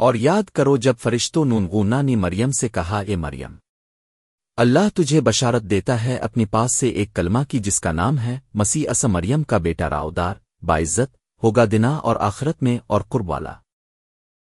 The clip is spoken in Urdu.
اور یاد کرو جب فرشتوں نونگونا نے مریم سے کہا، اے مریم، اللہ تجھے بشارت دیتا ہے اپنی پاس سے ایک کلمہ کی جس کا نام ہے، مسیح اس مریم کا بیٹا راؤدار باعزت ہوگا دنا اور آخرت میں اور قرب والا۔